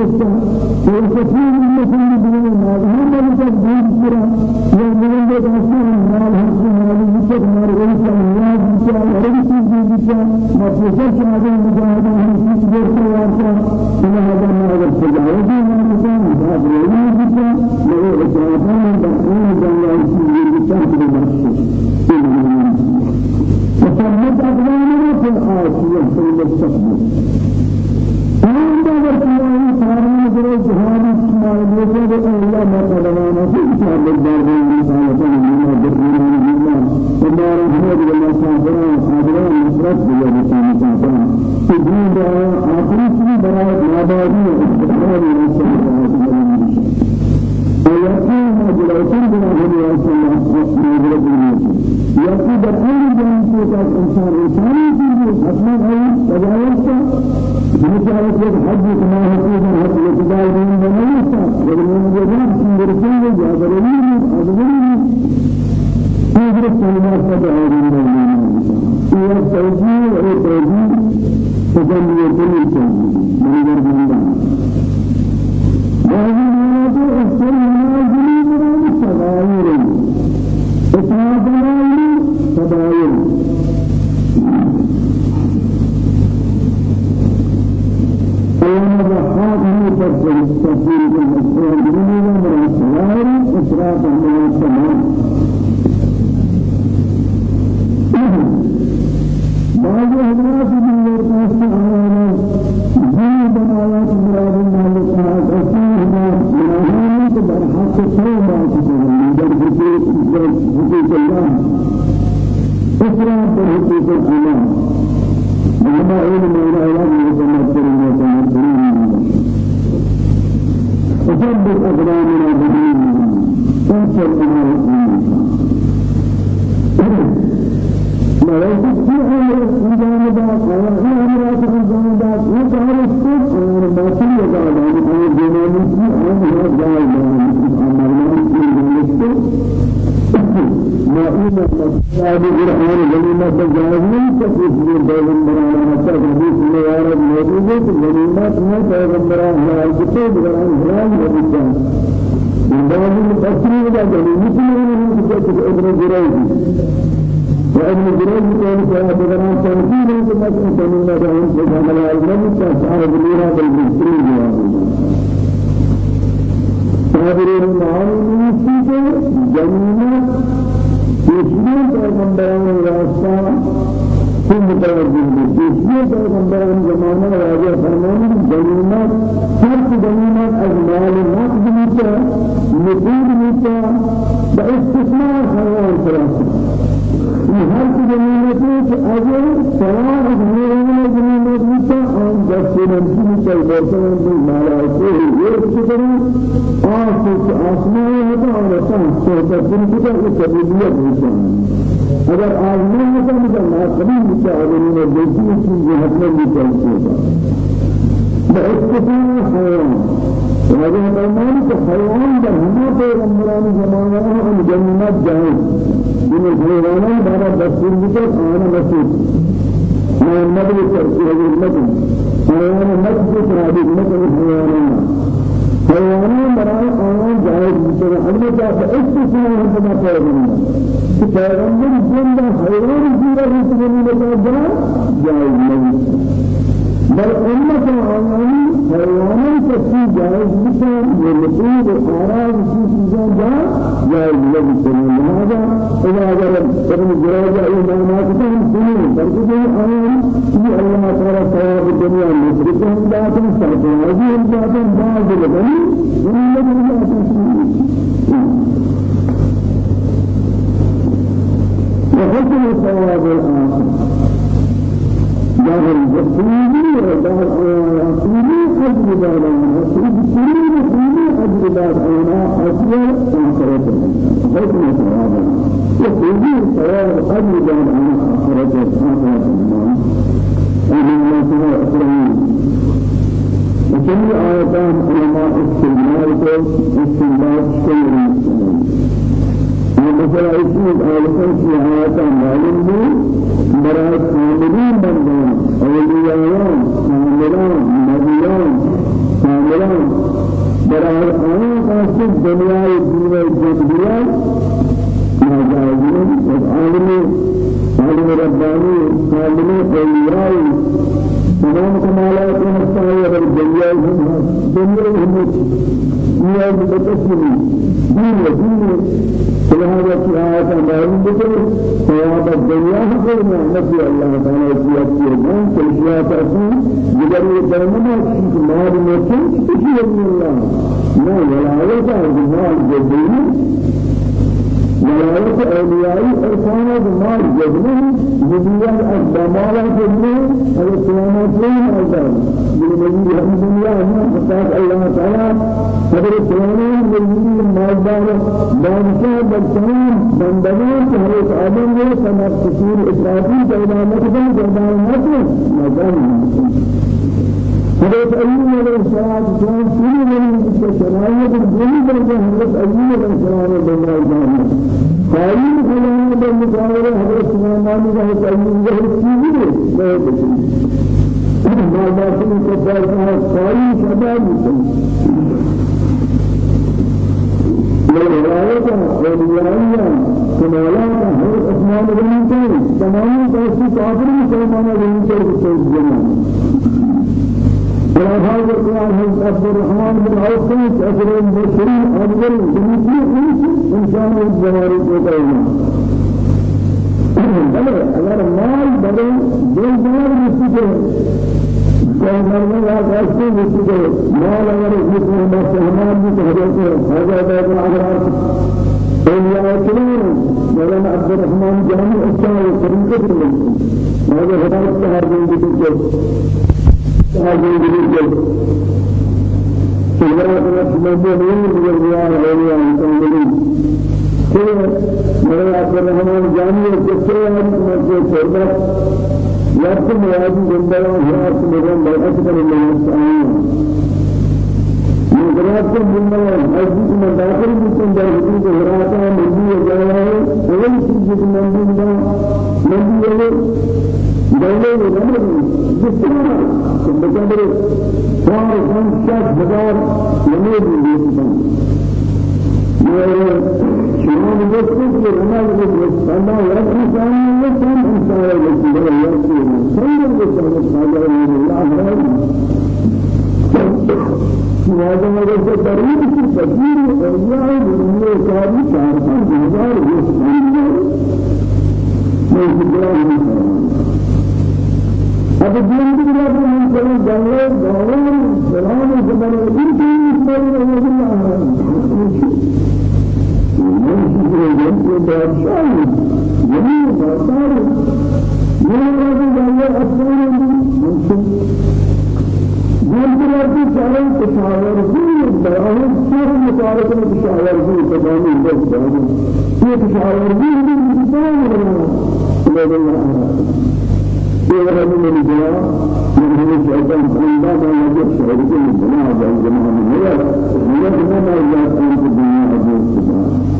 يستفيد جريج وابن جريج كان في أبوان تنزيل كما كنت من مدعين سبحان الله المن فأسعى بليرا بالبسرين جوابه صابرين معامل سيدة جنة تشبيه تغنبران راستا ثم متوجه تشبيه تغنبران زمانة راجع فرمان جنة ترك جنة أجمال نقد ميتا نقود ميتا باستثناء خيار الثلاثة هر کی زمینت میں کہ اگر سوال از میرے زمینت میں تو آن دستور کی چل برتن کی مالا سے یہ کچھ آس سے آسمان ہے تو اور تم سے تم کو تو قبولیت مجھے نہ قبول ہوتا ہے کہ یہ حق میں چلتی ہے باستثناء حيوان. وهذا فرمان حيوان در همه پیغمبران زمانه هم جنت جائز من الحيوانات بارا تفسير كده آنا مسيح ما النبي تركيه المدن. حيوان مدد ترابي المدن حيوانا حيوانا براء آيان جائز بسر البتة فاستثناء هذا پیغمبر. پیغمبر جنب حيوان زیرا رسول الله جائز نہیں بل أمة آيان حيوانا تفسير جائز بسر ولقود آراء في چیزیں جائز نہیں هذا إذا أجر ابن جراج إمامات كان سنين بلکہ آيان في الله تعالى ثواب الدنيا مشركهم ذاتهم سرطانهم ذاتهم بعض الغني ومن الذين ذاتهم وحسن الآخر. دار الجسيمي ودار الآخري أجر دار الآخري بكل مخيم أجر دار الآخري آخرته حسن ثواب وحسن ثواب أجر دار الآخرة آخرته ومن الله تعالى أكرمين وكل آياتان علماء استعمال استعمال شكل مثلا اسم آياتان في آياتان معلوم ہے برای کاملین بندان اولیاءان کاملان نبیان کاملان برای آیان قاسد دنیای دنیا جدیان ناجائزین عالم عالم ربانی عالم اولیاء تمام کمالات مستعی اور دنیا دنیا ہم یہ متسمی دین دین لهذا في آيات معلوم بكل ثواب الدنيا هو نعمة الله تعالى في أكيدان كل شيء تأتي جبر الدنيا شيء ما بنفسه شيء من الله ما ولا يرجع المال جديد ولاية أولياء إرسانا بمال جبنه جبنيا أقدامالا جبنه على السلامات لهم أيضا بالمجيد هم دنيا هم فتاة الله تعالى فدر السلامين بالمجيد مالدار بانشاء بالسلام بندگان حضرت آدم نے سمر کثیر إسرائيل پیدا مکدن پیدا مکدن مکدن حضرت أيوب عليه الصلاة والسلام كل من الشرائع الدنيا درجة حضرت أيوب عليه السلام بالله جل قائم خلانه بالمقابلة حضرت سليمان عليه أيوب عليه السلام لا يدري ما باسم كفار قائم شباب والرواية والرواية كمالات حضرت عثمان بن مسعود تمام تأسيس كافر مسلمان بن مسعود فهذا القرآن هو عبد الرحمن بن عوف أجر المشري أجر بمثل إنسان الجواري كتير بلے اگر مال بڑے دل دار مستقل کوئی مرنے یا واسطے مستقل مال اگر اس میں مسلمان بھی تو حضرت حضرت ابن عمر اولياء كريم مولانا عبد الرحمن جامع الشاعر طريقة هذا هداية هذا الجزء هذه الجزء سورة المسلمين بالرياء والرياء المسلمين كل مرة عبد الرحمن جامع الجزء هذه المسجد سورة يأتي مواد جنبه وهي مرة بيعة من المسلمين مدرات کے بندہ حج میں داخل بھی تم در حدود حرات مندی جایا ہے وہ چیز مندی میں مندی ہے دولة الأمر جسمنا بجبر صار خمسة هزار يميل بالجسم شلون يكتب في رمال الجسم أما يرفع ثاني يسمى إنسان الجسم ولا يرفع سيد الجسم هذا من هذا ما جزء تريد في تفسير الأرجاء من يكاد شارع هزار يسمى من الله اب دین کی بات میں چلے جنگل گاؤں سلام زبان دین کی اسلام میں اللہ بادشاہ یہی بادشاہ یہ راجہ جنگل اسلام میں منزلتی چاہے کشاورزی برای سر بس جانے یہ کشاورزی بھی انسان رہا یہ رہنے میں دعا من هذا الشيطان فإذا ما يجب شعرك من جماعة الجماعة من هي يجب أن يجب الله بنجيه ما نرجع في الدنيا هذه السبعة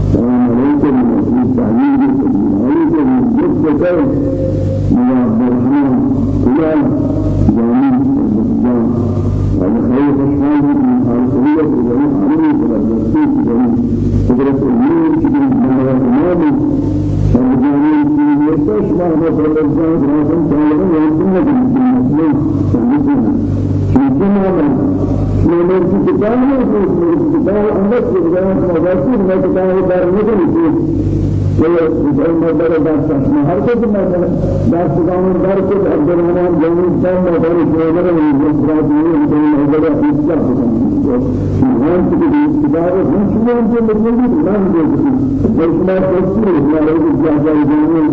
جميل الله ما الله الله كيف السلام عليكم ورحمة الله عليكم جدك من عبد الرحمن إلى جامع الجامع وعلى خير خشمان من حالة إلى عمري إلى جسيك إلى قدرة النور كده من الإمام فالجامع يستش ما هو بالجان راسم تعالى يمكن أن يكون مسلم يمكن أن من الكتاب من الكتاب أن الكتاب مباشر من الكتاب دار نقول ويجعل مدار دار ما هر كل ما دار سكان دار كل عبد الرحمن جميل سام مدار جميل من الكتاب من مدار الكتاب شيئان في الكتاب من شيئان في المسجد ما نقول بس ما تفسير ما يجوز جاهل جميل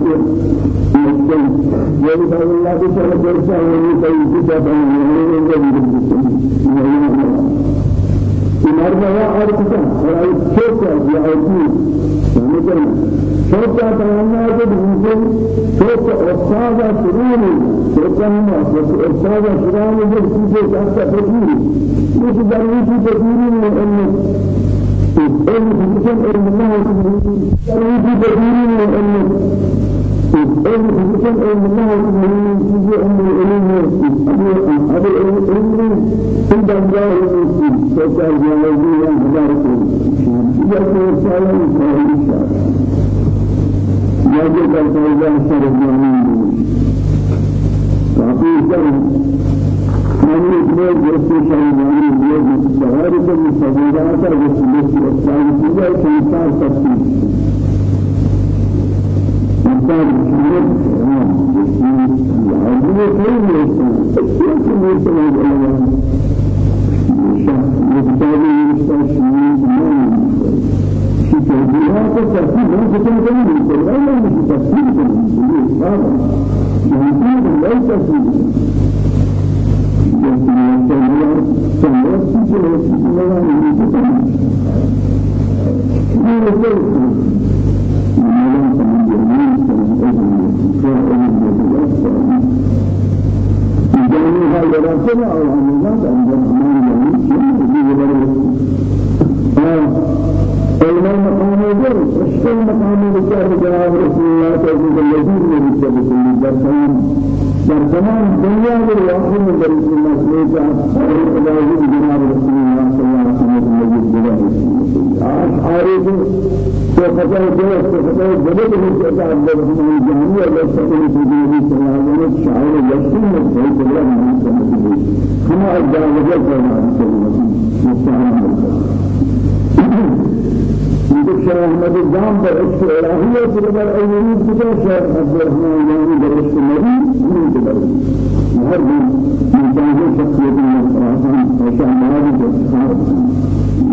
يلي بقول الله بشر برشا ولي كي كتاب مرة أركض وأي شوكة يعطي مثلا شوكة تمنى جد مثل شوكة أستاذ شروني شوكة هم أستاذ شروني جد كيف كاسة فكيري مش درويشي فكيري من أنه إن حسن إن الله درويشي فكيري من أنه إن حسن إن الله من شيء أن العلم هذا العلم إن دعاه المسلم فكان جاهزيا بذلك يقول تعالى إسرائيل يجب أن ترجع الشرف من فأقول من يقول جرس شرف من يقول بهارك المصدرات وسلسل الثاني كذا كان تفسير إنسان كبير عجيب كل يسمع كثير كل يسمع الألوان يكتب يستشير في تدبيرات الترتيب ما كتب كلام لا لا مش تفسير كلام هذا يمكن لا تفسير يمكن أن سمعت سمعت سمعت سمعت جاني هاي دراسة أو عملنا عند الرحمن الرحيم علم المقام يقول اشتى المقام بشار جناب رسول الله صلى الله عليه وسلم بسبب درسان درسان دنيا والآخرة من رسول الله صلى الله عليه وسلم جناب آج خطأ جلس تو خطأ جلس من جزاء الله من جهنم الله سبحانه وتعالى صلى الله عليه وسلم شاعر يسلم من سيد الله من سبحانه كما أجل وجل صلى الله عليه وسلم شيخ أحمد الجام برشت إلهية تبر أولين كذا شيخ عبد الرحمن يعني برشت نبي من تبر هر من جانب شخصية من الفراسان وشان مالي بالخار خلاصة يعني أنا أستمر آوازات الجنائية هاي تسمى كان دينية الجلسات مشترك عن الجنائية مشترك عن مولانا الشعر کے سے رہا وصلہ من دین بندے میں تنظیم ہوتا ہے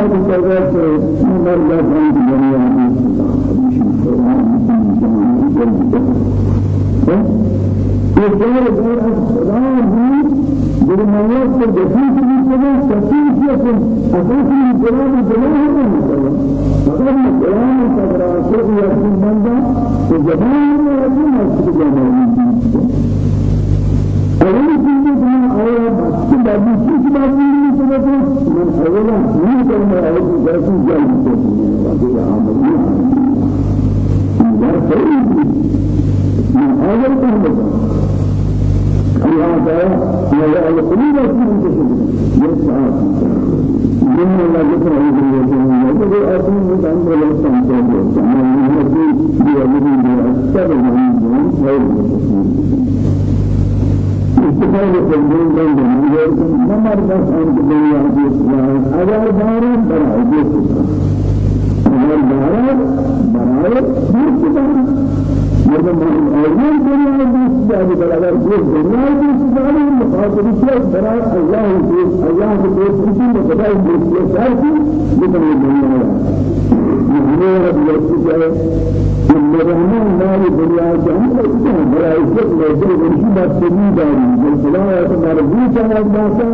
سے شما بسرعة سے نمبر جاتان کی دنیا میں یہ شعر غیر از خدا بھی بالمعروف سے جسم کی سبب تفسیر کیا أساس الكلام الجلال هذا فقد الكلام صدر سوء يكون بندا وجبان يكون مسجد جمال أول شيء كنا أول مسجد بعدی چیز بعدی میکنه من میکنم اولی جاسی جایی میکنم وقتی عملی در خیلی من اول کنم الله تعالى ولا القلوب في يسعى من الله هذه الوجه وجه أصلا من سبحانه وتعالى من يقول بيده بأكثر من خير استفادة من من من نمر بس عن الدنيا الإسلام أجر دارا برا أجر دارا برا برا مردم أول دنيا دوست جاني بلادر دوست دنيا دوست جاني مخاطب شيء برای الله دوست الله دوست کسی مقدار دوست شاید بدون دنیا یہ رب دوست جائے مردمان مال دنیا جان برای شيء لازم نشي بس داری بالخلا مرضی چند باسا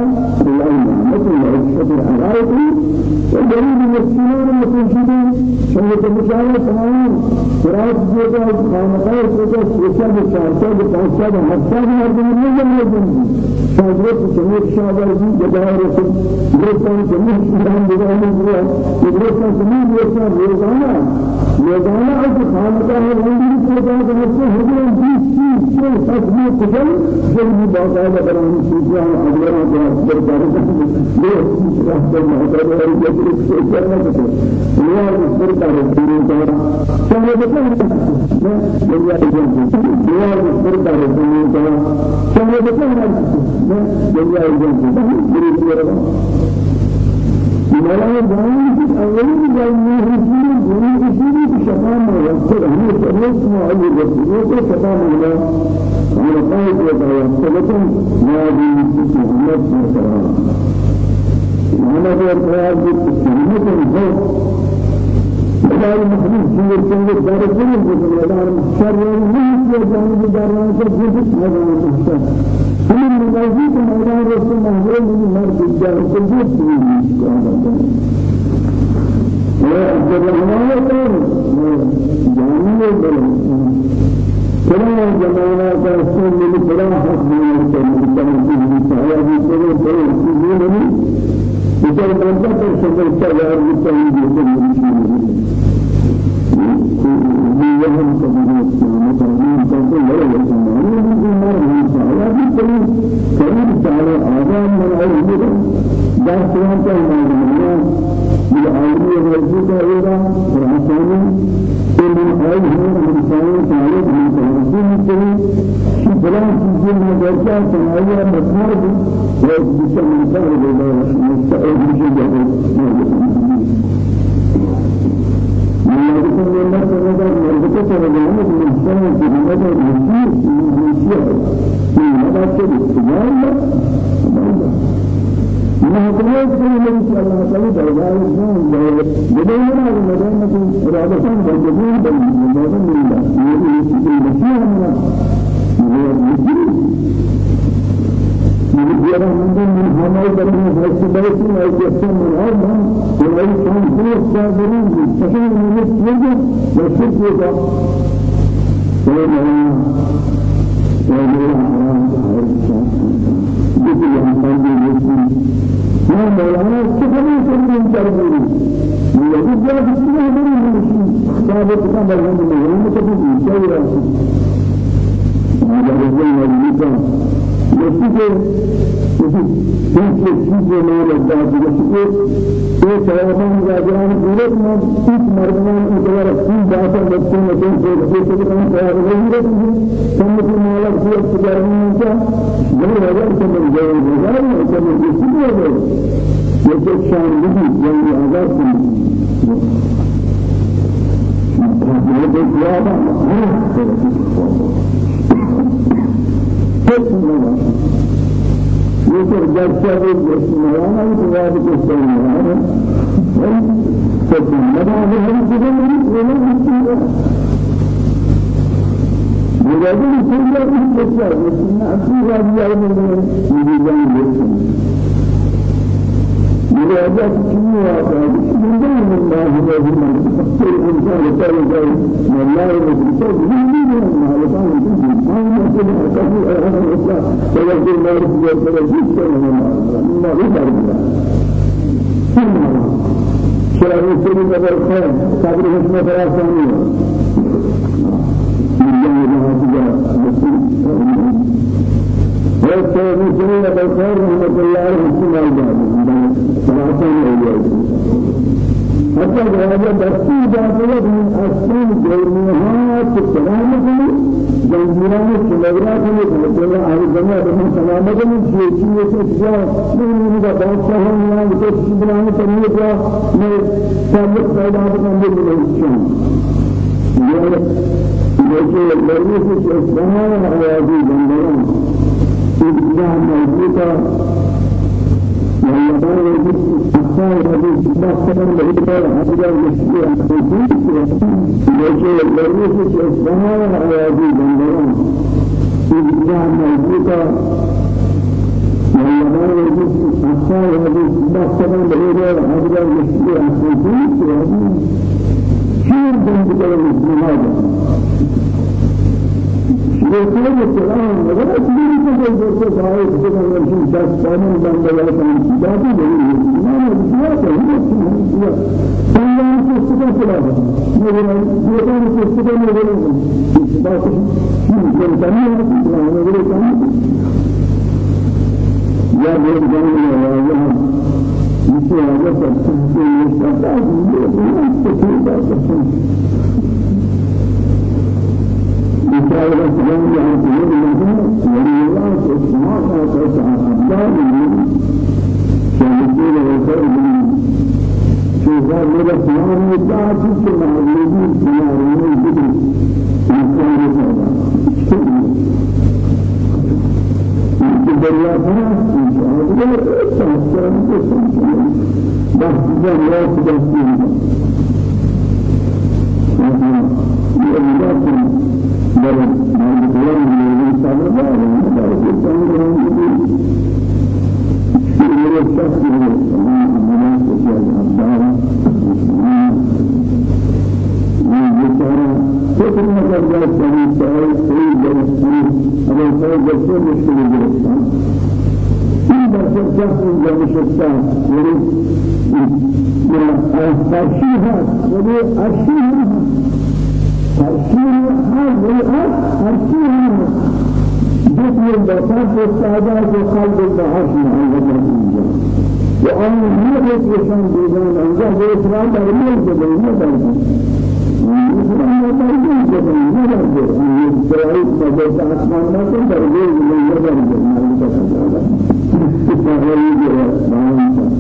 الله نعمت الله شکر علایتی وجريد المسكين المسجدين شهد المشاهد تمام فرات جيدا خانقاء كذا سوشا بشارتا بپانسا بحفتا بمردم نجم نجم شاگرد جميع شاگر جي جدار رسل درستان جميع شدان بگاهن بگاه درستان جميع درستان روزانا روزانا از خانقاء رنگی كذا بحفتا هدوان بیس چیز چیز حسنی کجل جلبی باقاعدہ برانی سوچان اگران جہاز بردارتا یہ رحمت محتر ہے کرنا پڑتا ہے یہ مستر کا رسول کا چاہے بتائیں میں یہ ایجنٹ یہ مستر کا رسول کا چاہے بتائیں میں یہ ایجنٹ میری پورا مولانا جان کی اولی جان رسول گرو رسول کی شفاء میں رسول ہمیں سبق معلی رسول کو شفاء ملا ہم قائد ہوتا ہے سبقم نبی محمد صلی اللہ علیہ وسلم محمد الرياض بالتسليمات الزوج دار المخلوق شيء كله دار الدنيا دار شر من في جانب دار الناس جزء هذا المحسن هم الموجود مولانا رسول الله من مرد الدار جزء عبد الرحمن جامع بلد كلام جماعنا كاسم من بلا حق من الكلام كلام في سعيد كلام كلام بسر بنتا پر شکر چار بتائی دیتے ہیں يهم كبير السلام تعليم كذا ولا يسمع من النار من سعيا بكل كريم تعالى آدم من علمه ده سلام تعالى من العالمية والجودة إلى رحمة من علمه من سعيا تعالى من تعليم كل فلان چیزیں میں درجہ سنایا مسمار اور جس میں انسان ہوگا مستعد مجھے جائے مالكم من الناس هذا مربوطة رجعنا من الإنسان في هذا الوجود من من الشيء استجابة ما هو كل من شاء الله تعالى درجات من بدينا بدينا إرادة بدينا بدينا بدينا بدينا يرى من من همال بني حس بيت ما يكفي من هم ولا كان هو الصابرين فكان من يسجد ويسجد وما وما بكل أنفال يسجد ما مولانا كفر يسجد تربيه يجب جاء بسم الله من المشي ثابت كما بلغنا من يوم تبي يسير هذا هو المجد يسجد دیگه که این سوالان راجعان پوره من هیچ مردمان اگر این داستان بچه نکن که چیزی که من سوال نمیاد کم که مالا کیه تجاری نیست یه وجه که من جایی بگم که من کسی نمیاد یه چه شان دیگه یعنی آزاد کنم یہ دیکھ لیا تھا يسر بالجسميان أو جواب الجسميان فكما هذا هم كذا ولا مشكلة مجازي كل يوم يسر لكن أكيد هذا مجازي كل واحد من دون الله هو من كل إنسان يقول الله يقول الله يقول الله الله ما يمكن أن تقول أنا أصلا توجه الله رسول الله توجه الله يقدر ثم شرع سيدي قبل خير صبر حسن فراسانية من جانب هذا والسيد سيدي قبل خير رحمة الله عليه وسلم فراسانية حتى هذا دستور داخله من أسفل جرمها كله جنجران سلامات كله مثلا هذا الجماعة من سلامة كله شيء شيء شيء من من هذا بادشاہ ہے یا کچھ بنانے کرنے کا میں سابق پیدا کرنے کے لیے یہ یہ لڑنے سے اسلام آوازی اسلام موجودہ والله أحسن هذه الصفات من الهدى هذا المشروع يجي الرئيس الإسلام هذه الجنة إسلام موجودة والله أحسن هذه الصفات من الهدى هذا المشروع شير بند كلام هذا يقول السلام ولا تريد أن تقول سعيد كذا وشيء بس كمان بند ولا كمان ذاتي جميل ما نسيا كذا نسيا سلام تسكت سلام نقول يقول تسكت نقول بس شيء كان تاني نقول تاني يا بيت جميل يا يا يسوع هذا تسكت يستطيع يقول تسكت إسرائيل السلام يعني تقول لهم ولي الله اسمع فاتس أبدال من شهدين وخير من شهداء من السلام يدعى في المعلومين في المعلومين بدر هذا الدنيا فنا إن شاء الله تحسن تحسن بس جل وعلا تحسن در مردمان میلی هذا ترشيل جسم البشر والسعادة وقلب البحر مع الله وأن هذا الشيء بيجان أنجا بإسرائيل برمي جبل ما برمي إسرائيل برمي جبل ما برمي إسرائيل بدأت أسمان ما كان برمي جبل ما برمي ما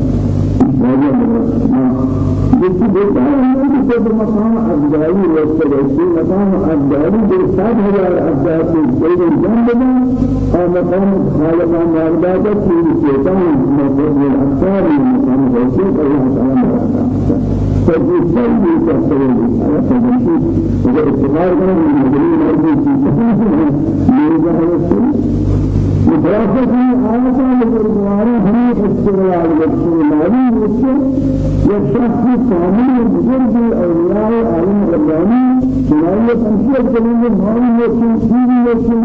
برمي إسرائيل جبل ما برمي جسم بيتار من كتب مقام أبدالي وستجسي مقام أبدالي برسالة هزار أبدالي سيد الجنب أو مقام خالق مالبادة في الشيطان مقام الأكثار مقام غيثين الله تعالى فجسد بيتار على تجسي وإذا استقار كان من مدرين أرضي في تحسن ميزة الرسول متوافق آيات القرآن هم استقرار رسول الله رسول يشخص كامل بزرگ الأولياء عالم رباني جنائي تنشير كلمة مالي يكون سيري يكون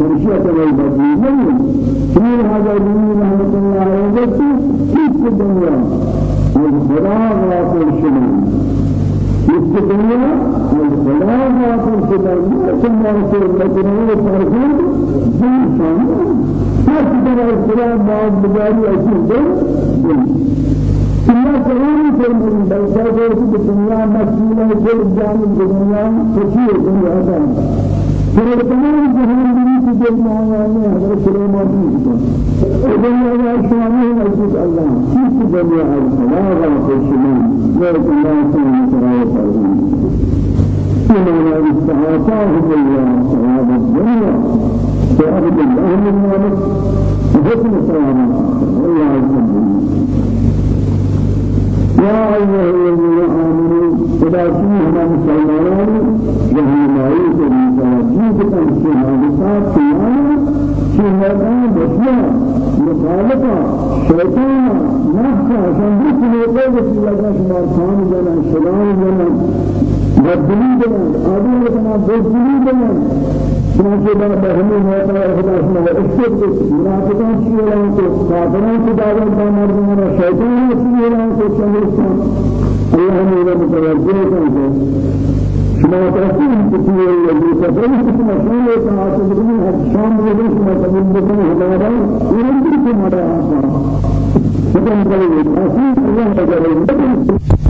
تنشير كلمة بديل سير هذا الدين رحمة الله عليه في الدنيا والفراغ واقع الشمال. في والفراغ واقع الشمال ثم رسول الله فرقون جنسان. هر كتاب الفراغ بعض بجاري أشياء ثم كلام فرمان بلسا في الدنيا مسؤولة كل جانب الدنيا كثير الدنيا دل مانا هذا سليمان الدنيا يا شامي مسجد الله كيف الدنيا لا غير شمال غير الله سبحانه وتعالى إنما الاستعاطاه بالله صواب الدنيا صواب الأهل المالك حكم صواب الله عز وجل يا أيها الذين آمنوا وحسن ثواب الآخرة والله يسلمك يا أيها الذين آمنوا إذا كنا مسلمين رحمائي بالمتوجه بتنسي حادثات كيانا شهدان بسيا مخالفة شيطانا نفسا شنبت لقوة لك شمار خان جنا شلال جنا بدلی جنا آدم جنا بدلی جنا چنانچہ بعد ہمیں ہوتا ہے خدا اسمہ استقبت منافقان شیران کو کافران کی دعوت دامار دینا شیطان شیران کو شہرستان اللہ ہمیں متوجہ کرتے شما ترسیم کسی یکی سفری کسی مشهور ہے کہ آپ بکنی شام میں شما تبین بکنی ہمارا یہ بھی ہمارا آسان حکم کرے تحسین اللہ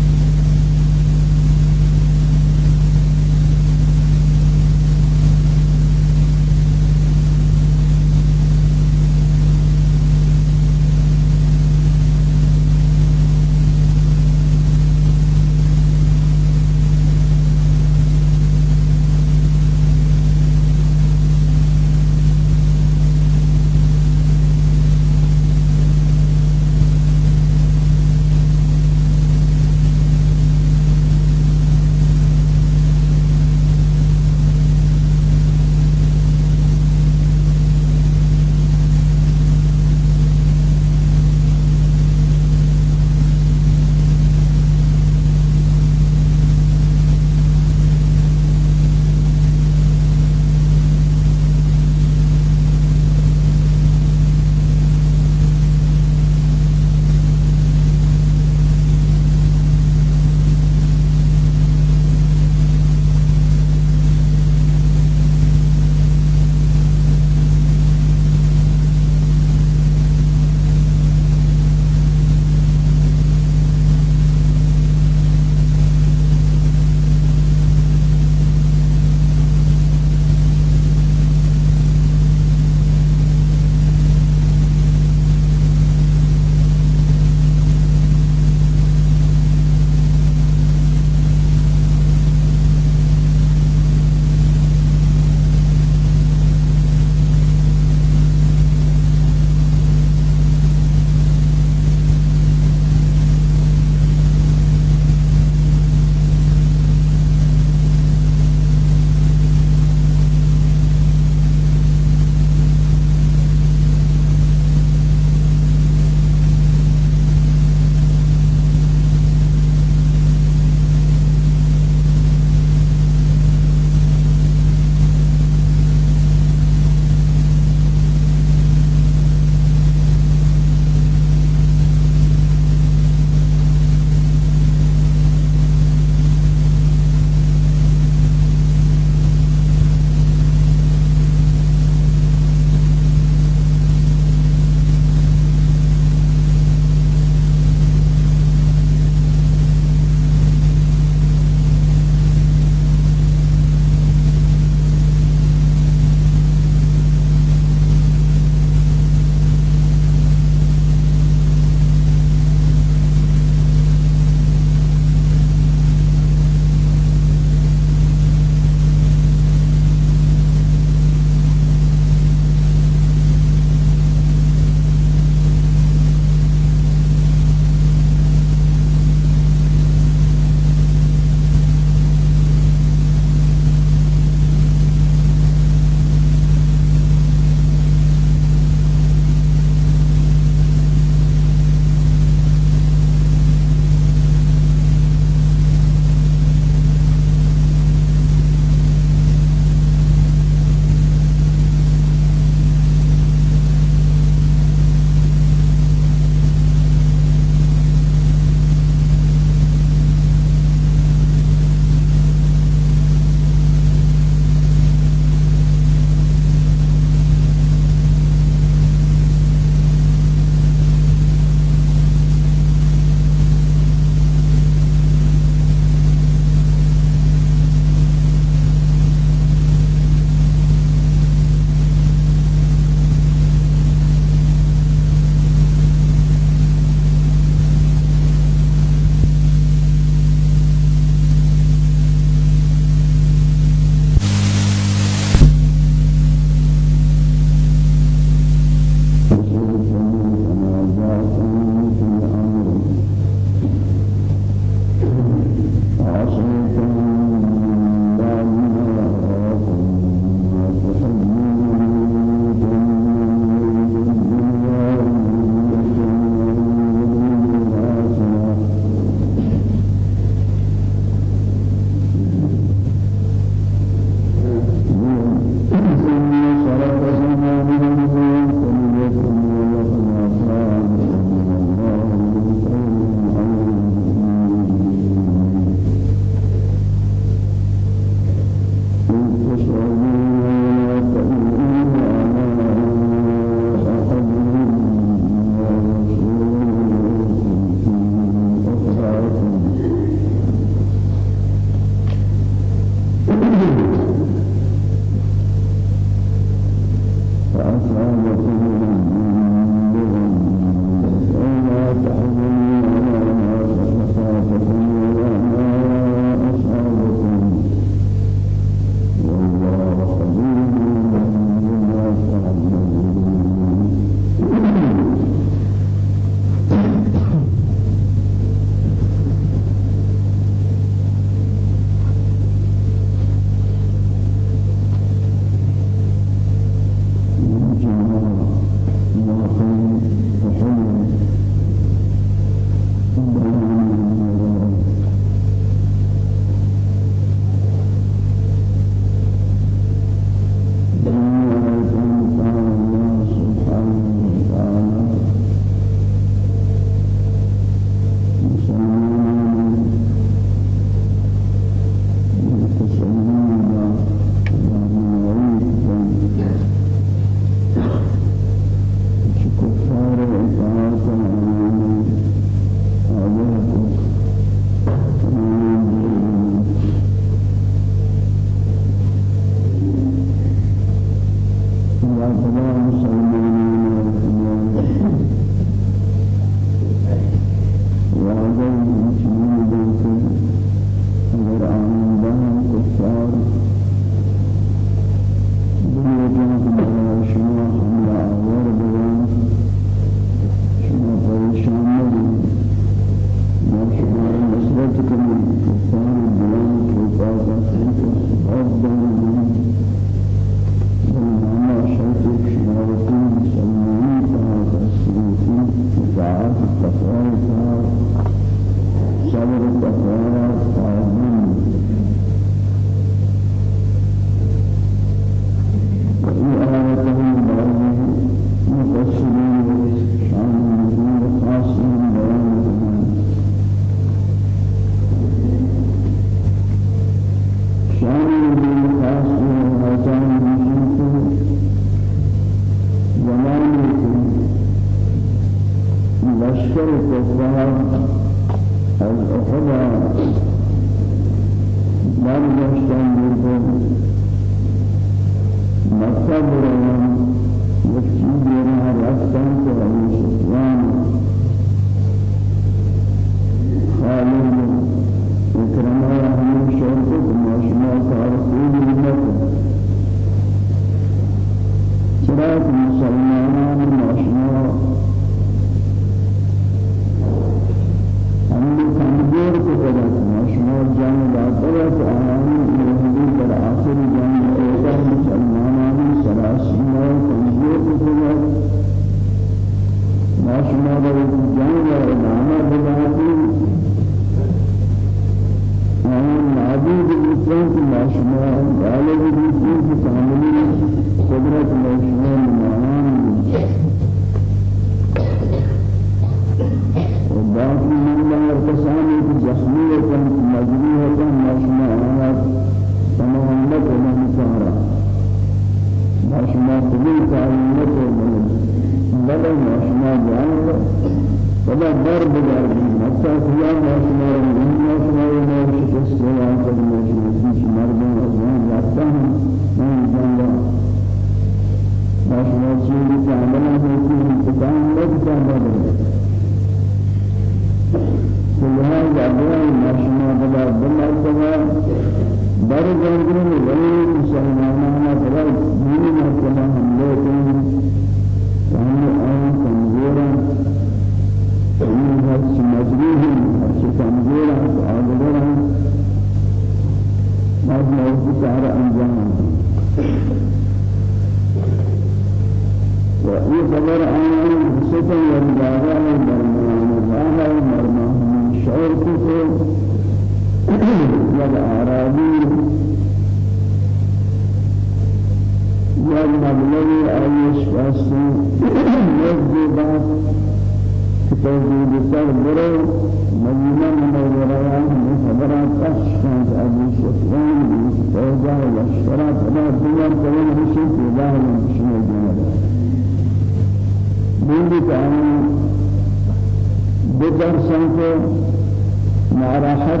مع ناراحت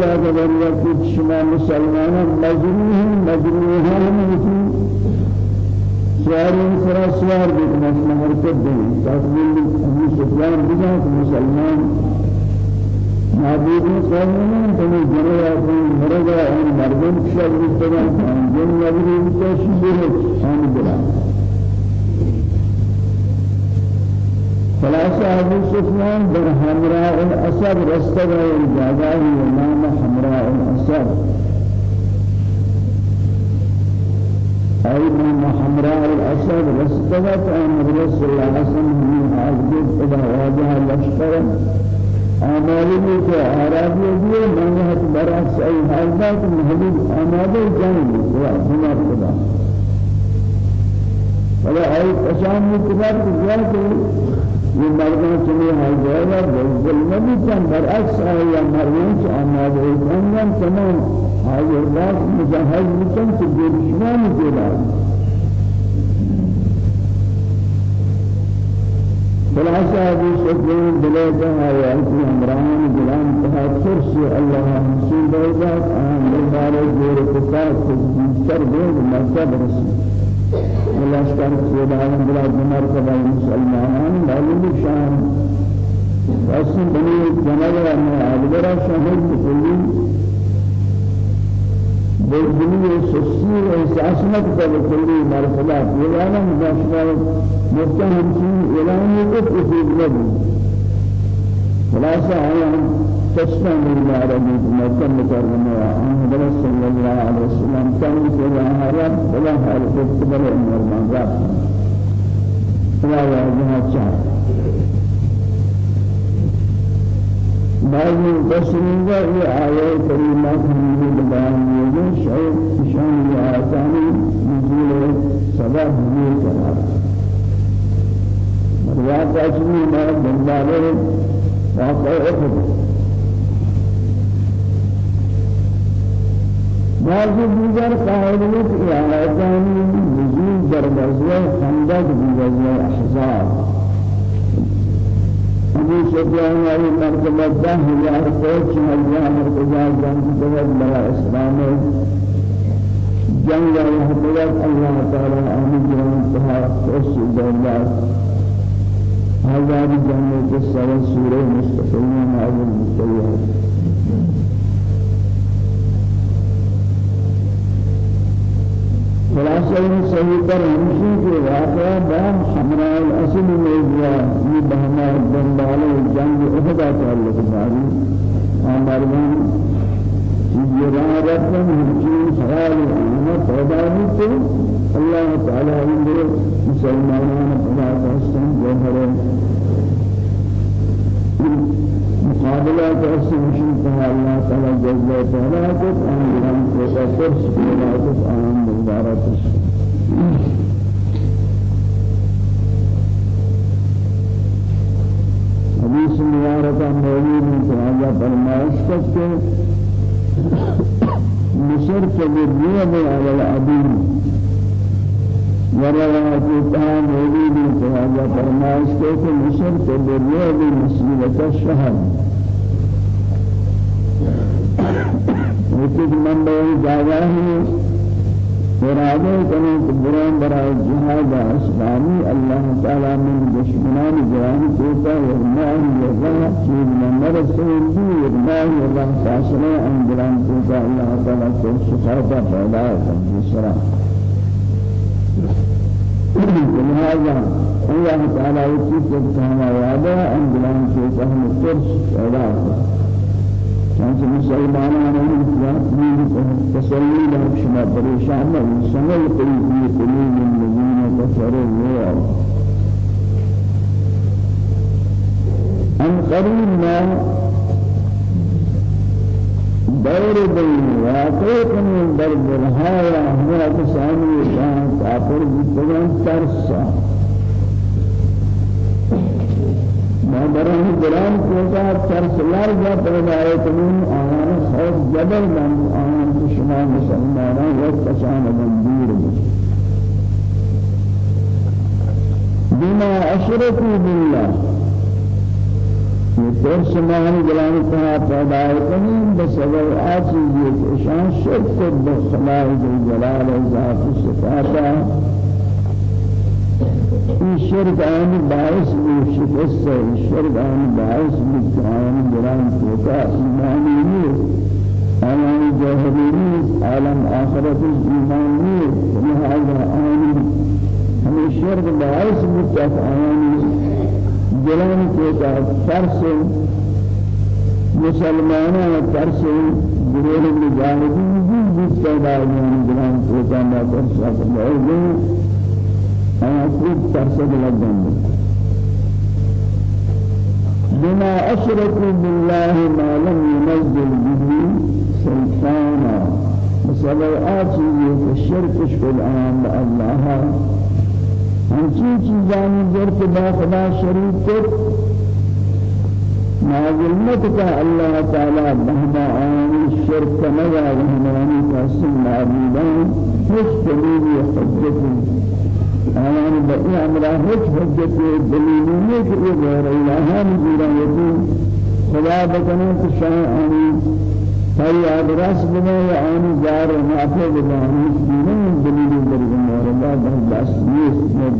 تا کہ ضرورت کچھ شما مسلمان مجروح ہیں مجروح ہیں مجروح سوار سرا سوار بکنا شما حرکت دیں تاکہ ہمیں سفیان بجا کہ مسلمان۔ معبودی قومین تمہیں جنر آسان مرگا ہم مردم کشا گرفتگا ہم جن مردم کشا شیئے ہم بلان ثلاثة أبو سفيان بن حمراء الأسد رستغى الجاذب ومام حمراء الأسد أيضا حمراء الأسد رستغت عن رسول الله صلى الله عليه وسلم عزيز إلى واجه لشكرا أمالي أعرابي دي منهت برعكس أي حالات مهلي أمالي جانب وأحسنات الله فلا أي أشام كبار تجاه یہ مردوں چنے حاضر بالظلم بھی کم برعکس ای مردوں آمادے جانب تمام حاضر باز مجهز بکن کہ دشمن جلال. خلاصہ ابو سفیان دلیتا ہے کہ عمران جلان تہا فرسی اللہ حسین بیدات آن دلدار جور قصاص سر دید مرتب رسی اللہ شکر سیدان بلا جمر کبھا مسلمان معلوم شان اصل بنی جنر میں آدھگرہ شہد کلی بالدنيا السسير إحساسنا كتاب كل مرحلات يلانا مباشرة مفتهم شيء يلانا يقف في النبي خلاصة أيام تشفى من العربي مكان مكرمة عن هذا صلى الله عليه وسلم كان يقول هذا ولا حال تقبل أمر من رب لا يعجبها بعض المفسرين یہ آیات کریمات ہمیں بیان یہ شاید شان آسانی نزول سبب یہ قرار روایت اجمی ما بندارے واقع احد بعض دیگر قائلات آیاتانی نزول در غزوہ خندق غزوہ احزاب ابو سفیان علی مرتبہ دہ ہزار فوج ہزار مرتبہ جنگ جواب بلا اسلام جنگ الحمد اللہ تعالی آمین جنگ تہا خوش دولات کے سر سورہ مستقیم نازل مستقیم خلاصہ صحیح پر ہمشی کے واقعہ بام حمراء الأصل موضوع یہ بہما دنبال جنگ احدا تعلق داری آمارمان یہ راہ رکھن ہمشی سوال آنا پیدا تعالی اندر مسلمانان خدا کا حسن جوہر مقابلات السمشين فها الله تعالى جزاء فهلاكت أن يرام كوتا فرس فهلاكت آن مبارك حديث مبارك موجود في هذا فرمائش كتك مشرك بالرياض على العبيد وروايات تام موجود في هذا فرمائش كتك مشرك بالرياض مسجد الشهر. وكذ من بين جاهه إرادة كانت بران براء الجهاد اسلامي الله تعالى من دشمنان جوان كوتا يرماه يرماه شيء من مرسل بي يرماه الله فاصله عن بران كوتا الله تعالى كل شخصا پیدا بسرا لهذا الله تعالى يكتب كما وعده عن بران كوتا هم الترس پیدا چانچہ مسلمانان ہیں تسلی لهم شما پریشان سنل کوئی بھی قلوب الذين كفروا ان قریب ما دور بین واقع کنی در برهای احمد کسانی جان کافر بیتگان ترسا. ما برای گران کوتا ترسلار جا پیدا ہے تمہیں آیان خوف جبر من آیان شما مسلمانان یک کشان بندیر. بما اشركوا بالله. یہ سمان گران کوتا پیدا ہے تمہیں بسبب آچیز یہ شان شرک بخلاء جلال ذات صفاتا الشرك عن باعث بالشكست الشرك عن باعث بالكائن جرام توقع إيماني عالم جاهلية عالم آخرة الإيمانية لهذا عالم هم الشرك باعث بالكائن جرام توقع فرس مسلمانان ترس گروه مجاهدین جیل جیل پیدا ہوئے جنان سوچا ما ترس اللہ أنا خوب ترس لگن بما أشركوا بالله ما لم ينزل به سلطانا۔ بسبب آتي الشرك في الآن الله ہمچی چیزانی جر کے با خدا شریف کو معلومت کا اللہ تعالی بہما آن الشرك مزا رحمانی کا سن معبودان. خوش دلیل حجت آیان بئی امرا خوش حجت دلیلی کہ یہ غیر الہان جیرا یتی خدا بکنے کہ شاہ آنی فریاد راس بنا آنی جار نافع بنا آنی دینن دلیل درگن الله بل بس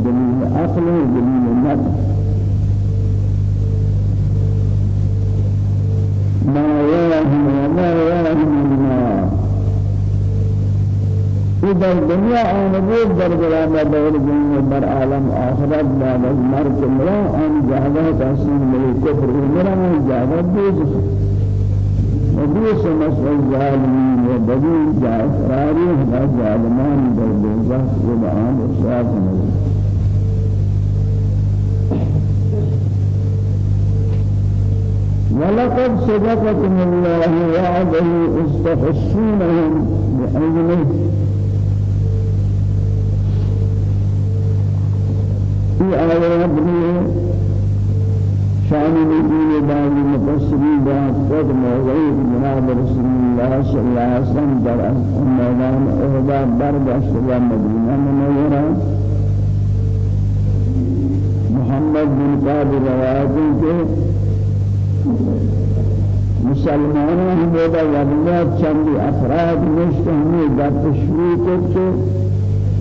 دلیل عقل و دلیل نفس ما يراهم وما يراهم النار إذا الدنيا أنا بود در برابر دور جنگ بر عالم آخرت بعد از مرگ مرا آن جهاد تحسین ملی کفر مرا من جهاد بود وبيس مسل الظالمين وبدي جافراري هذا ظالمان بالبوزة وبعام الصلاة ولقد صدقكم الله وعده استحسونهم بأذنه في آيات شأن نزول بعض المفسرين بعد قد موضعي جناب رسول الله صلى الله عليه وسلم در ميدان أهدى برداشت مدينة منورة. محمد بن كعب روایتوں کے مسلمانوں ہمیں وبلاد چند افراد مشتہمی در تشویق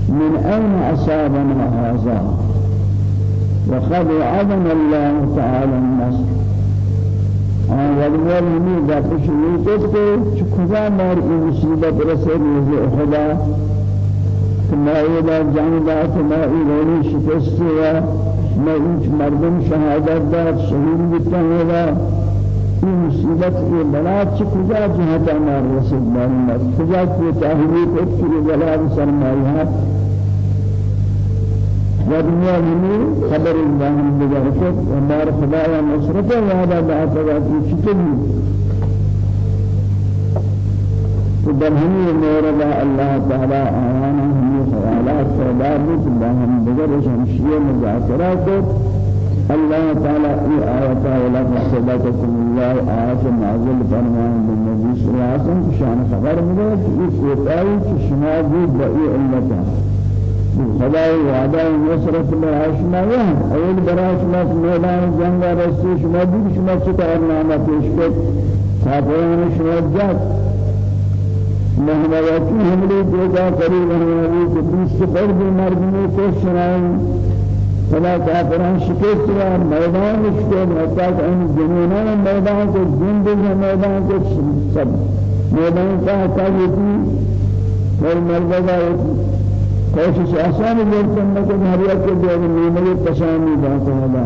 من أين أصابنا هذا. وقد عظم الله تعالى النصر آن ولمر ہمیں دفش نیتت کے چکھزا مار ای مصیبت رسے روز خدا؟ دا جان دا کمائی رونی شکست ہوا میں انچ مردم شہادت دا شہید بیتا ہوا ای مصیبت ای بلا چکھزا جہتا مار رسید مار؟ کجا کی تحریک اتکری بلا سرمایہ ودنيا مني خبر الله من بجارته ومار خدايا نصرته وهذا بعث في شكل وبرهني مورد الله تعالى آيانا هم خيالات سوداب اللهم بجر شمشية مذاكرات الله تعالى اي آيات ولا صدقكم الله آيات نازل فرمان بالنبي صلى الله عليه وسلم. شان خبر مده في کوتاهی شما بود بئی علتها خدای وعده نصرت براش ما یه اول براش ما میدان جنگ رسول شما دید شما چه کارنامه پیش کرد کافران شما جات محمدی حمله دیگه قریب هنری که بیست فرد مردمی کو شنایم. خدا کافران شکست و میدان حتی که این جنونان میدان کو زندگی میدان کو سب میدان کا تاجی اور مرد کوشش آسان ہے کرنے کے ہریا کے جو نیمے پشانی بات ہے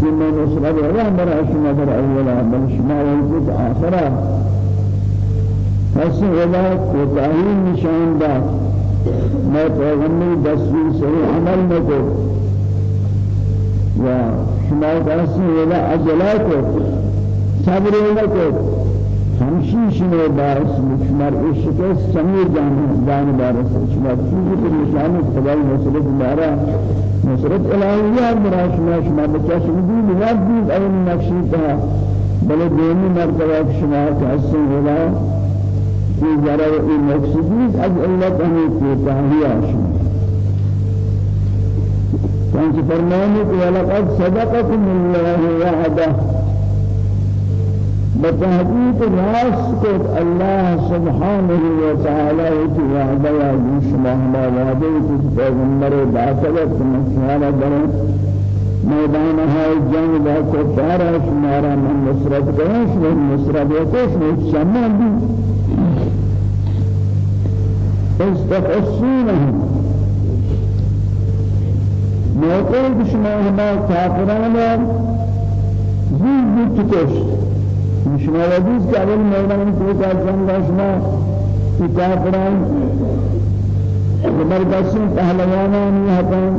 کہ میں نصرت ولا مرا شما در اولا بل شما وجود آخرا پس ولا کوتاہی نشان دا میں پیغمبر دستور سے عمل نہ کو یا شما کسی ولا عجلات صبر نہ کو همشیش نے باعث مشمار عشق سمی جان جان بارس شما چیزی که نشان خدای نصرت دارا نصرت الهیه برای شما شما بچه شما نیاز دید این نقشی تا بل دینی مرتبه شما کسی ولا في ضرر المقصودين از علت ہمیں کوتاہی شما. كان فرمانه ولقد صدقكم الله وعده بتحقیق راس کو اللہ سبحانہ و تعالی کی وعدہ یا شما ہما وعدہ کی پیغمبر داخلت مسیحہ در میدان ہے جنگ دا کو پارا شمارا من نصرت کریں شما نصرت کو شما شما بھی استفسونهم موقع شما ہما کافران زید تکشت شما ودیس که اول میدان کا جنگ شما کتابران زبردستی پهلوانان هستن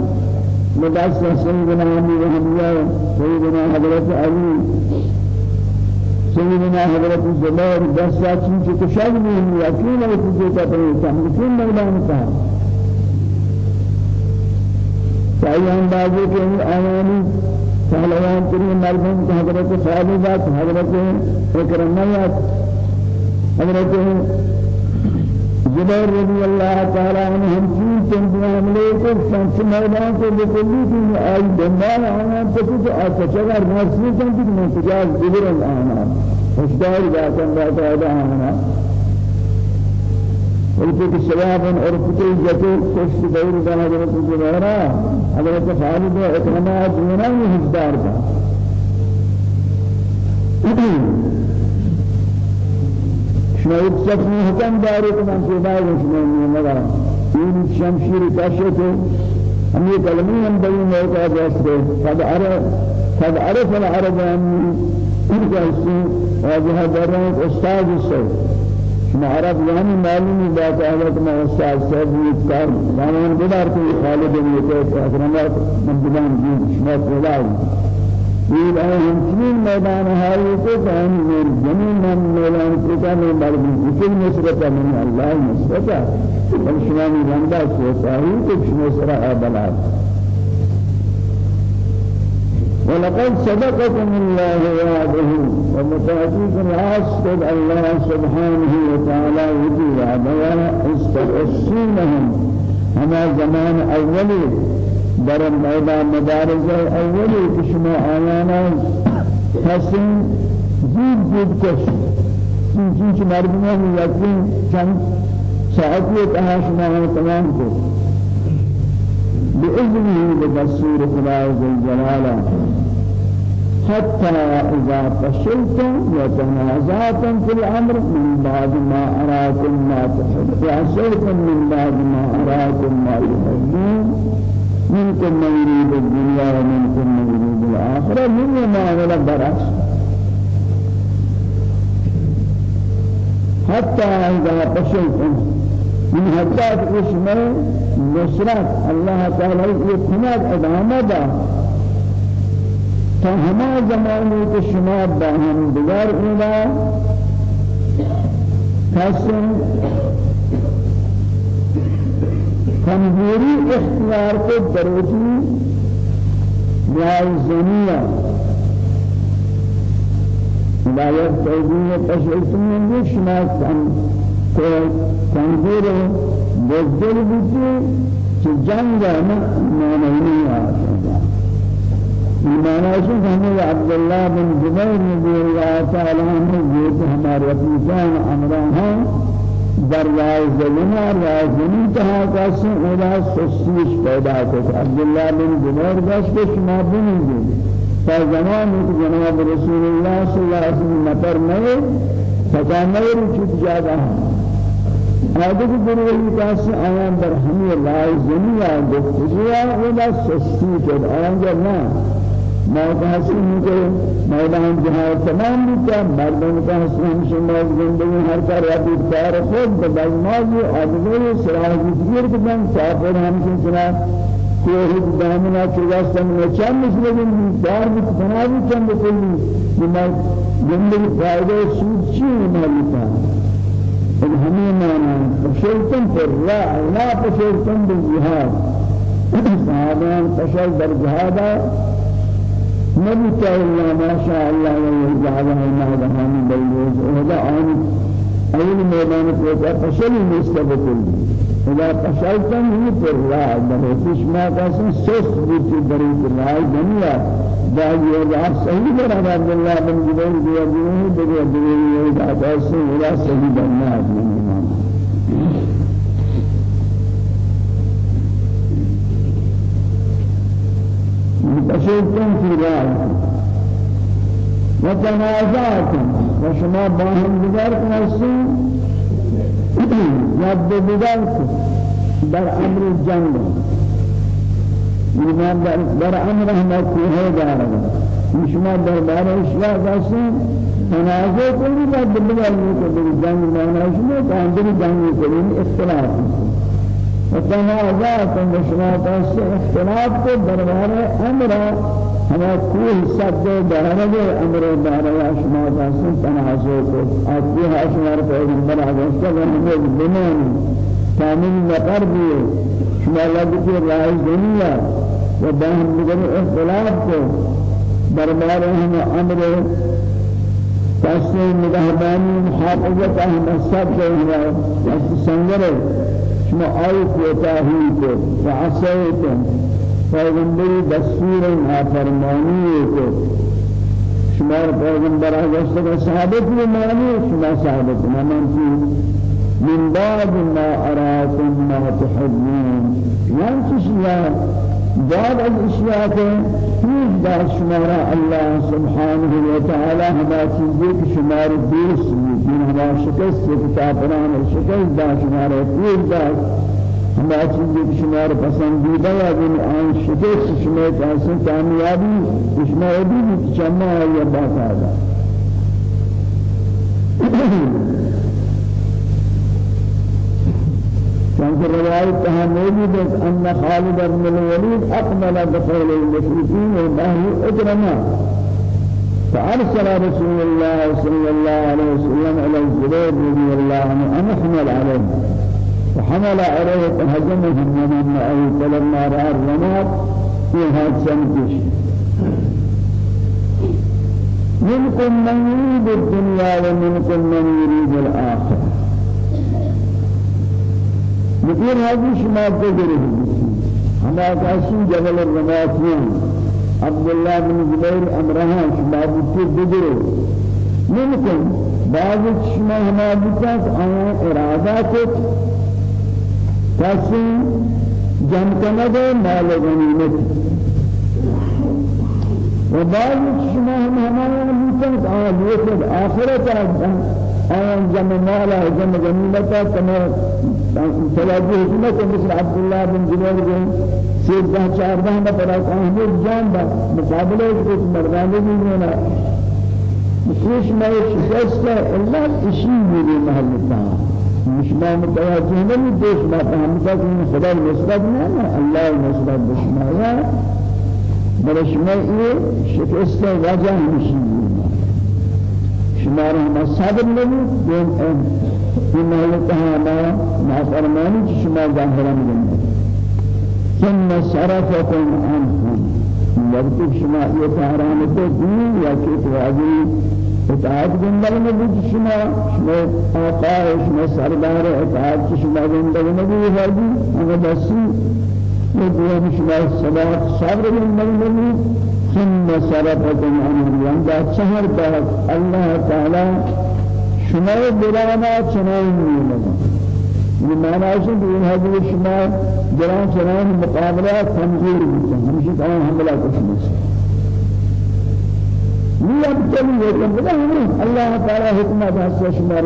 لباس سيدنا علي وحمية سيدنا حضرت علي سيدنا حضرت زبير دس ساعتين كشاف من يكين وتجيك تمكين ميدان کا فأيام بعضي كان آياني پہلوان تری مرحوم حضرت خالدات حضرت اکرمیات حضرت زبیر رضی اللہ تعالی عنہ ہم چین تنبیہ عملے کو شمس میدان کو بکلی کی آئی دنبال آنا تو آتا چگر مرسی تک منتجاز زبیر آنا اشدار جاتا باتا آنا۔ ولكن الشباب فتي جتو خوش دور دنا حضرت زبیرہ حضرت خالد و اکرمہ دونوں میں حصدار تھا شاید سفنی حکم داری که من پیدا شما میمرا این شمشیر کاشته هم یہ کلمی ہم بڑی موقع جاستے قد عرف قد عرف العرب انی ان کا اسی واضح در رہے ہیں استاد سے شما عرب یعنی معلومی بات میں استاد سے بھی کار زمان بدار کو خالد بن یوسف اکرمات من بلان دین شما پیدا یہ ہے ہمچین میدان ہائی کو کہیں میری زمین من میدان کو کہیں مرضی کل نصرت من اللہ نصرت بل شما می بندہ کو ساہی کو شما سرا بلاد۔ ولقد صدقكم الله وعده ومتحقيق العصد الله سبحانه وتعالى وجوه عدوى استقسينهم هما زمان أولي در میدان مبارزه اولی که شما آیانا حسین زود زود کش چون چون مردمان یقین چند ساعتی تها شما تمام کو بإذنه بدستور خدا الجلال حتى إذا فشلتم وتنازعتم في الأمر من بعد ما أراكم ما تحب. وعصيتم من بعد ما أراكم ما تحبون منكم من يريد الدنيا ومنكم من يريد الآخرة. من ما ولا برعكس حتى إذا فشلتم من حتى اسمه نصرت. الله تعالى يكمل ادامه فهما زمانه كشما باهم دگار إلى قسم کمزوری اختیار کو دروتی جائزنیہ ہدایت توجیہ تشریح میں شما کمزور بزدل بیتی کہ جنگ ما نہیں آتا ایمان ہے ہمیں عبداللہ بن زبیر رضی اللہ تعالی عنہ یہ ہمارے اپنے جان امران ہیں در رای زمین رای زمین تها کسی اولا سستیش پیدا کرد عبدالله بن جبیر داشت که شما بینید. تا زمانی که جناب رسول الله صلی الله علیه وسلم مطر فتا نئے چوت جاگا آدھے کی بروی کاسی آیان در ہمیں رای زمین آدھے کجیا اولا سستی کرد آیان جب نہ موت حسین کے میدان جہاں تمام بتا مردوں کا حسین شما زندگی ہر کا رب کار خود بدلماز ادوی سراج ذکر بدن کافر سے سنا کوئی دامنا چگا سن میں چند مسلم دار بھی بنا بھی چند کلی زندگی فائدہ سود چی مالتا إن ہمیں مانا فشلتم پر لا لا فشلتم بالجهاد. صحابان فشل در جهادا نبي إلا ما شاء الله ويجعله ما دهان بيوز وهذا عن أي ميدان فشل مستبقل إذا فشلتم هي فرلا بهتش ما كاسن سوس بيت بريد الله دنيا داعي الله صحيح برا عبد الله بن جبير ديا ديا ديا ديا كاسن ولا صحيح بنا فشلتم في رأي وتنازعتم وشما باهم دیگر کنستیم یاد دیگر در أمر جنگ ایمان در أمر هم کوه دارد. شما دربار اشیاء داشتن تنازع کوئی بات بدل کہ جنگ میں شما کاندری جنگ کوئی اختلاف شما داشت اختلاف کو دربار أمر ہمیں کوئی سب دربار أمر دربار شما داشت تنازع کو۔ آتی ہے شما پیغمبر اللہ علیہ وسلم کامل نقر بھی شما لگتی رائے دنیا و باہم دیگر اختلاف کو۔ دربار ہم أمر تحسین نگہبانی محافظت اہم سب کے ہمیں سنگر شما آئی کوتاہی کو وعصیتم پیغمبری دستور نافرمانی کو شما پیغمبر حضرت صحابت مانی شما صحابت. مانی من بعد ما أراكم ما تحبون. يعني شيء بعد الاشياء هیچ در شمارا الله سبحانه وتعالى هما که شمار دوست هما شکست کتابران شکست در شمارا پیر در هما چیزی که شمار پسندیده یا بین آن شکست شما کسی کامیابی شما ابی چما یا باقاعده كانت رواية تهميدي أن خالد بن الوليد أقبل دخول المشركين وبهل أجرما. فأرسل رسول الله صلى الله عليه وسلم على الزبير رضي الله عنه أن احمل عليه. فحمل عليه فهجمهم من أي فلما رأى الرماد في هذا سنتش منكم من يريد الدنيا ومنكم من يريد الآخرة. مثير هذه شما تجري هما كاسين جبل الرماتين عبد الله بن زبير أمرها شما تجري منكم بعض شما هما بتاس آيان إرادات كاسين جمع كنده مال غنيمت وبعض شما هما بتاس آيان آخرة آيان جمع مالا جمع غنيمتا كما تلاقي حكمت مثل عبد الله بن جبير بن سيد ده چار ده نفر احمد جان ده مقابله اس مردانه بھی ہونا مش ما شکست الا اشی میری محل تا مش ما متوجه نہیں دوست ما فهمتا کہ خدا نسبت نہ اللہ نسبت بشمایا برشما یہ شکست وجہ مشی شمار ہم صبر نہیں دین في مالتها ما ما فرماني شما ظاهرا من ثم صرفكم عنهم وقت شما يتعران الدين يا كيف واجي اطاعت جندل میں بھی شما شما آقا شما سردار اطاعت شما میں بھی ہے أنا بسی یہ دعا شما صلاة صبر میں بھی ثم صرفكم عنهم عند شهر بعد الله تعالى شما برانا چنان میلنا یہ معنی ہے کہ یہ حضرت شما جران چنان مقابلہ کمزور ہوتا ہے ہمیشہ کہاں حملہ کچھ نہیں یہ اب چلی ہے کہ اللہ تعالی حکمت ہے شما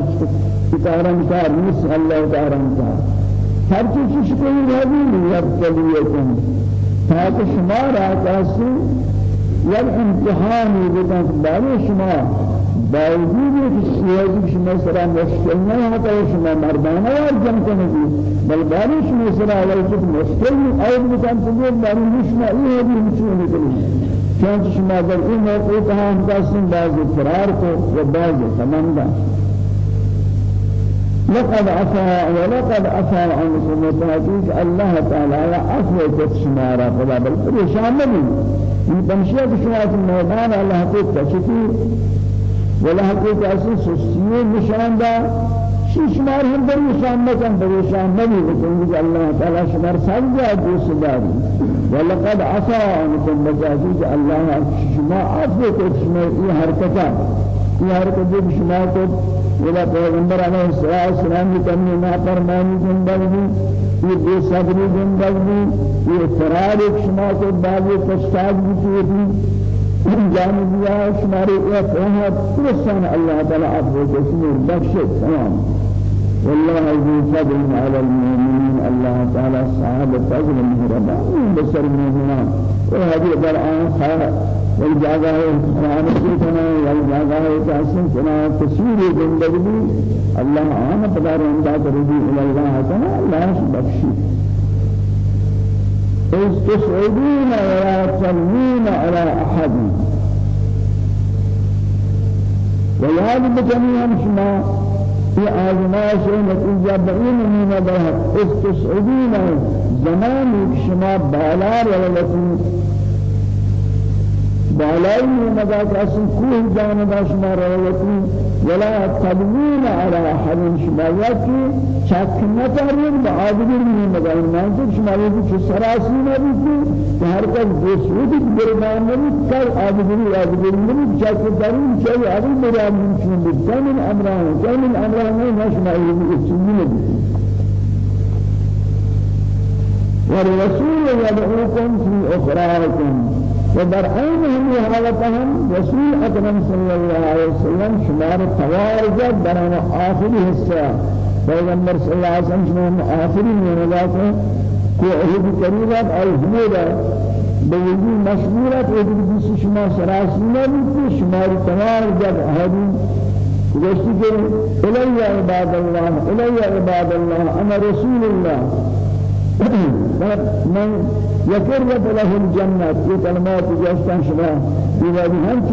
اتارن کار نہیں اللہ تعالی کار ہر چیز کی کوئی نہیں اب چلی ہے تاکہ شما راکاسی والامتحان بدن بارے شما باوجود سیاسی شما سرا مشکل ہوتا ہے شما مردانہ اور جم کرنے کی بل بارے شما سرا علیہ کچھ مشکل اور بکان تجھے بارے شما ہے بھی مشکل نکلی چونکہ شما در این موقع کہاں ہم قاسم بعض فرار کو و بعض تمندا لقد عفا ولقد عفا عنكم وتحقيق الله تعالى عفو تشمارا فلا بل پریشان نہیں کہ شما میدان اللہ کو تشکی ولا حقیقت اصل سستی نشان دا شمار هم پریشان نکن پریشان نبی بکنی الله تعالی شمار سنجا دوست داری ولقد عفا عنكم بجازي الله شما عفو کو شما یہ حرکتا یہ حرکت جو شما کو ولا پیغمبر علیہ السلام کی نہ فرمانی زندگی یہ بے صبری زندگی یہ فرار شما کو کشتاج بھی کی جان دیا شمارے ایک ہے پرسان اللہ تعالی آپ کو جسم بخشت تمام۔ والله ذو فضل على المؤمنين الله تعالى صاحب فضل مهربان بسر المؤمنين وهذه القرآن والجاگہ رحمتی کنا والجاگہ تحسن کنا تصویر زندگی اللہ عام پدار اندہ کردی اللہ کنا اللہ بخشی تسعدون ولا تلوون على أحد. وياد بجميع شما في آزماش نتيجة بعين من بها. إذ تسعدون زمان شما بالار ولا بالای مدى کسی کوه جانب شما روایتی ولا تدوین على أحد شما یکی چک نتارید با آدمی مدى منظور شما یکی چه سراسی نبیدی که. هر کس بسودی برمان نبید کل آدمی آدمی نبید چک داریم چه آدمی برام نمیشون بید کامل امران کامل امران نه شما یکی چیزی نبید والرسول يدعوكم في أخراكم ودر عينهم حالتهم رسول أكرم صلى الله عليه وسلم شمار توارجة بران آخر حصة پیغمبر صلى الله عليه وسلم شمار آخری میرلاتے کو اہد قریبات الہمیدہ بوجود مشهورات اہد جس شما سراسینا بیتی شمار توارجة آہدی گوشتی کہ الی عباد الله الی عباد الله أنا رسول الله من يقر له الجنة في جاستان شبا إذا بهمت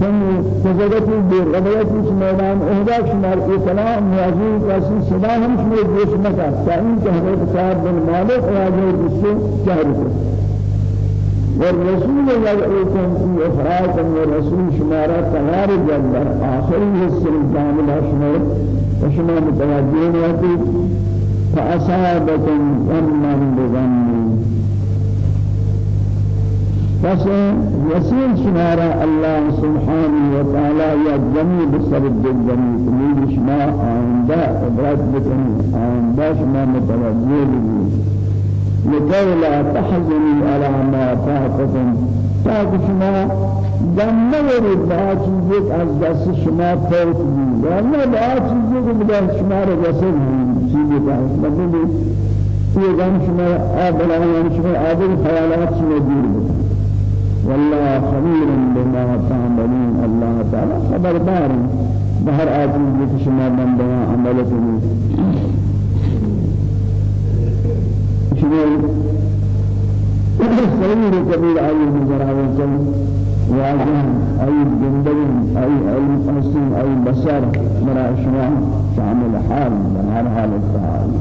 كم تزدت برغبية ميدان أهداك شمار إسلام نيازي قاسي صدا هم شمار جيش مكا تأمين كهدت صاحب بن مالك وعجل بسو جهرته والرسول يدعوكم في إخراجكم والرسول شمارة تغار جبر آخر السلام كامل شمار وشمار متوجهين وقت فأصابكم غما بغم بس يسير شمارا الله سبحانه وتعالى يا جميع بسبب الجميع تميل شما آندا إبرات بكم آندا شما متوجه لكي لا تحزني على ما فاتكم. تاکہ شما دم نورید با چیزی از دست شما فوت بید ورنہ با چیزی که بدا شما چیزی که مطلب یہ دم شما آبلا یعنی شما آبل خیالات شما دیر بکن والله خبير بما تعملون. الله تعالى خبردار بهر آجز که شما بنده عملتنی شما سمير كبير أي مجرد واجه أي جندل أي علم حسن أي بشر مرا شما شامل حال من هر حال التعالي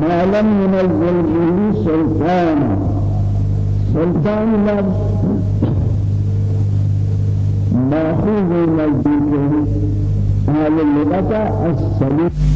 ما لم ينزل به سلطان. سلطان لفظ. ماخوذ من الذكر أهل اللغة السليم.